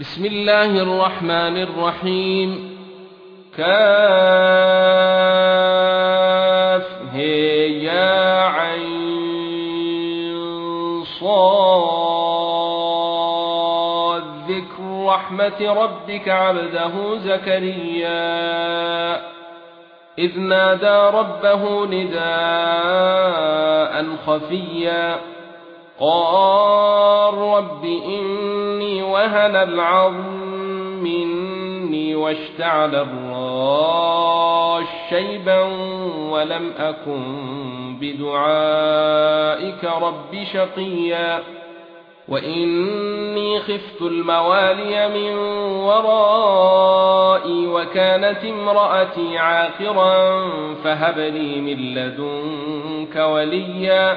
بسم الله الرحمن الرحيم. كاف هي يا عين صاد. ذكر رحمة ربك عبده زكريا. إذ نادى ربه نداء خفيا. قال رب إني وهن العظم مني واشتعل الراش شيبا ولم أكن بدعائك رب شقيا وإني خفت الموالي من ورائي وكانت امرأتي عاقرا فهب لي من لدنك وليا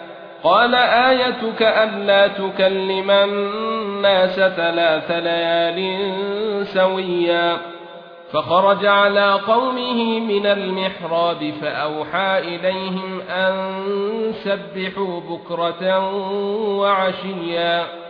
قال آيتك ألا تكلم الناس ثلاث ليال سويا فخرج على قومه من المحراب فأوحى إليهم أن سبحوا بكرة وعشيا